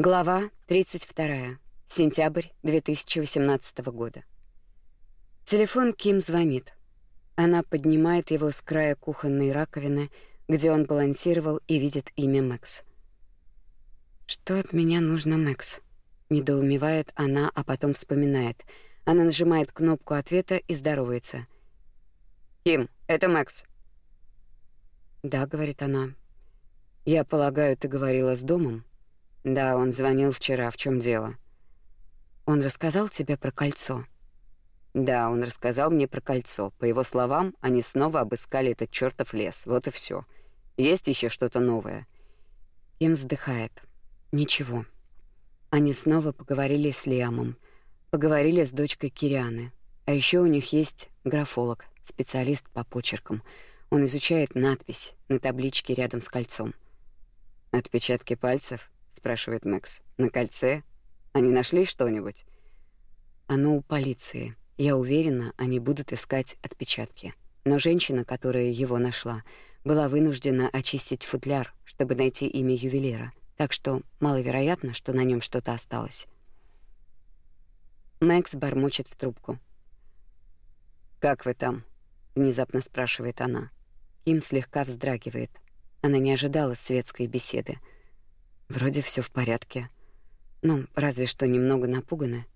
Глава 32. Сентябрь 2018 года. Телефон Ким звонит. Она поднимает его с края кухонной раковины, где он балансировал и видит имя Мэкс. Что от меня нужно, Мэкс? недоумевает она, а потом вспоминает. Она нажимает кнопку ответа и здоровается. Ким, это Мэкс. Да, говорит она. Я полагаю, ты говорила с домом? Да, он звонил вчера. В чем дело? Он рассказал тебе про кольцо. Да, он рассказал мне про кольцо. По его словам, они снова обыскали этот чёртов лес. Вот и все. Есть еще что-то новое. Ким вздыхает. Ничего. Они снова поговорили с Лиамом, поговорили с дочкой Кирианы. А еще у них есть графолог, специалист по почеркам. Он изучает надпись на табличке рядом с кольцом. Отпечатки пальцев спрашивает Макс. На кольце? Они нашли что-нибудь? Оно у полиции. Я уверена, они будут искать отпечатки. Но женщина, которая его нашла, была вынуждена очистить футляр, чтобы найти имя ювелира. Так что маловероятно, что на нем что-то осталось. Макс бормочет в трубку. Как вы там? внезапно спрашивает она. Ким слегка вздрагивает. Она не ожидала светской беседы. Вроде все в порядке. Ну, разве что немного напуганы.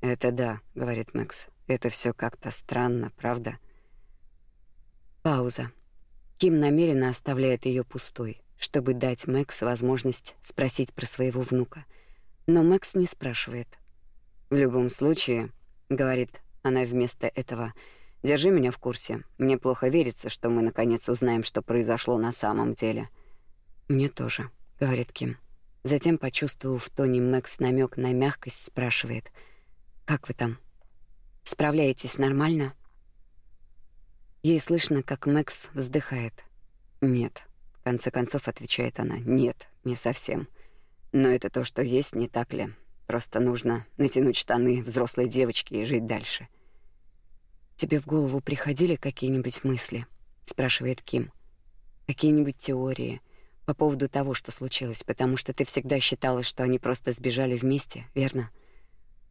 Это да, говорит Макс. Это все как-то странно, правда? Пауза. Ким намеренно оставляет ее пустой, чтобы дать Макс возможность спросить про своего внука. Но Макс не спрашивает. В любом случае, говорит она вместо этого, держи меня в курсе. Мне плохо верится, что мы наконец узнаем, что произошло на самом деле. Мне тоже, говорит Ким. Затем, почувствовав в тоне Мэкс намек на мягкость, спрашивает: "Как вы там? Справляетесь нормально?" Ей слышно, как Мэкс вздыхает. "Нет", в конце концов отвечает она. "Нет, не совсем. Но это то, что есть, не так ли? Просто нужно натянуть штаны взрослой девочки и жить дальше". Тебе в голову приходили какие-нибудь мысли? спрашивает Ким. Какие-нибудь теории? По поводу того, что случилось, потому что ты всегда считала, что они просто сбежали вместе, верно?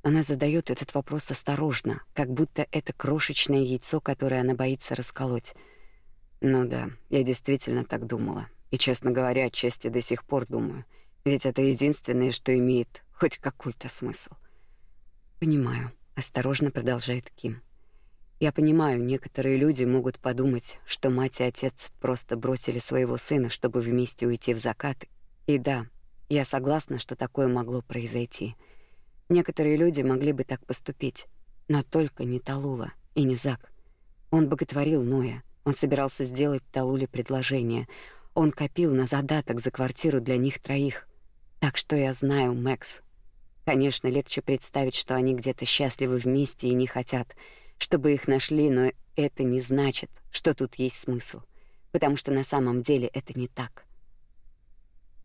Она задает этот вопрос осторожно, как будто это крошечное яйцо, которое она боится расколоть. Ну да, я действительно так думала. И, честно говоря, отчасти до сих пор думаю. Ведь это единственное, что имеет хоть какой-то смысл. Понимаю, осторожно продолжает Ким. Я понимаю, некоторые люди могут подумать, что мать и отец просто бросили своего сына, чтобы вместе уйти в закат. И да, я согласна, что такое могло произойти. Некоторые люди могли бы так поступить, но только не Талула и не Зак. Он боготворил Ноя. Он собирался сделать Талуле предложение. Он копил на задаток за квартиру для них троих. Так что я знаю, Мэкс. Конечно, легче представить, что они где-то счастливы вместе и не хотят — чтобы их нашли, но это не значит, что тут есть смысл, потому что на самом деле это не так.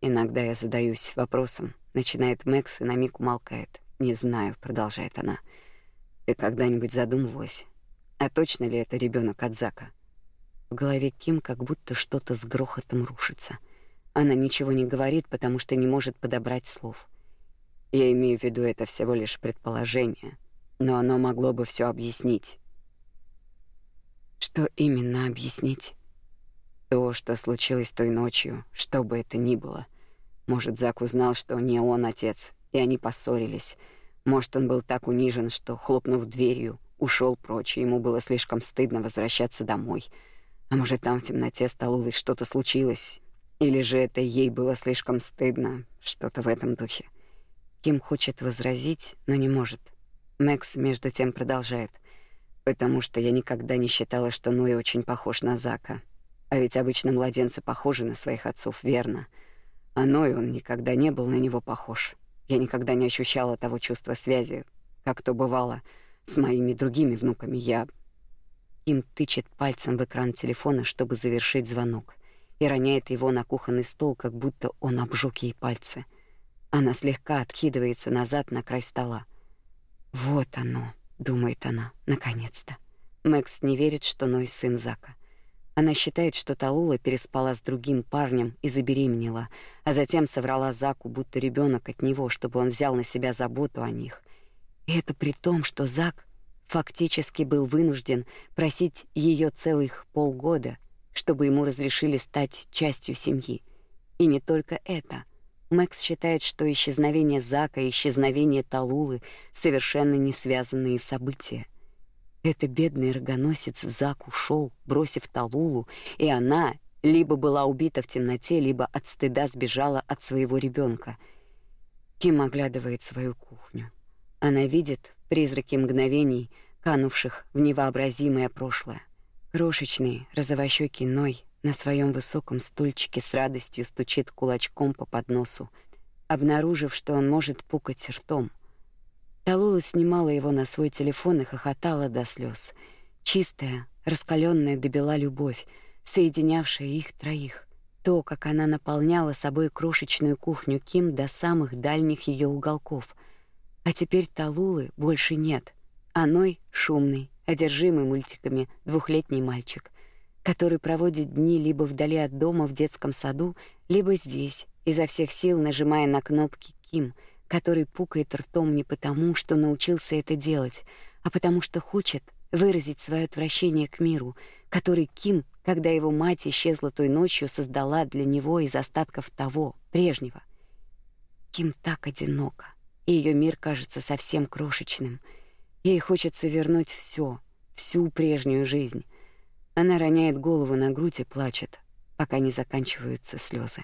Иногда я задаюсь вопросом, начинает Мэкс и на миг умолкает. Не знаю, продолжает она. Ты когда-нибудь задумывалась, а точно ли это ребенок от Зака? В голове Ким как будто что-то с грохотом рушится. Она ничего не говорит, потому что не может подобрать слов. Я имею в виду это всего лишь предположение но оно могло бы все объяснить. Что именно объяснить? То, что случилось той ночью, что бы это ни было. Может, Зак узнал, что не он отец, и они поссорились. Может, он был так унижен, что, хлопнув дверью, ушел прочь, и ему было слишком стыдно возвращаться домой. А может, там в темноте с Талулой что-то случилось, или же это ей было слишком стыдно, что-то в этом духе. Ким хочет возразить, но не может. Мэкс между тем продолжает. Потому что я никогда не считала, что Ной очень похож на Зака. А ведь обычно младенцы похожи на своих отцов, верно? А Ной он никогда не был на него похож. Я никогда не ощущала того чувства связи, как то бывало с моими другими внуками. Я им тычет пальцем в экран телефона, чтобы завершить звонок, и роняет его на кухонный стол, как будто он обжег ей пальцы. Она слегка откидывается назад на край стола. Вот оно, думает она, наконец-то. Мэкс не верит, что Ной сын Зака. Она считает, что Талула переспала с другим парнем и забеременела, а затем соврала Заку, будто ребенок от него, чтобы он взял на себя заботу о них. И это при том, что Зак фактически был вынужден просить ее целых полгода, чтобы ему разрешили стать частью семьи. И не только это. Мэкс считает, что исчезновение Зака и исчезновение Талулы совершенно не связанные события. Это бедный рогоносец Зак ушел, бросив Талулу, и она либо была убита в темноте, либо от стыда сбежала от своего ребенка. Ким оглядывает свою кухню. Она видит призраки мгновений, канувших в невообразимое прошлое. Крошечный розовощёкий Ной на своем высоком стульчике с радостью стучит кулачком по подносу, обнаружив, что он может пукать ртом — Талула снимала его на свой телефон и хохотала до слез. Чистая, раскаленная до бела любовь, соединявшая их троих. То, как она наполняла собой крошечную кухню Ким до самых дальних ее уголков. А теперь Талулы больше нет. Аной шумный, одержимый мультиками двухлетний мальчик, который проводит дни либо вдали от дома в детском саду, либо здесь, изо всех сил нажимая на кнопки Ким — который пукает ртом не потому, что научился это делать, а потому что хочет выразить свое отвращение к миру, который Ким, когда его мать исчезла той ночью, создала для него из остатков того, прежнего. Ким так одинока, и ее мир кажется совсем крошечным. Ей хочется вернуть все, всю прежнюю жизнь. Она роняет голову на грудь и плачет, пока не заканчиваются слезы.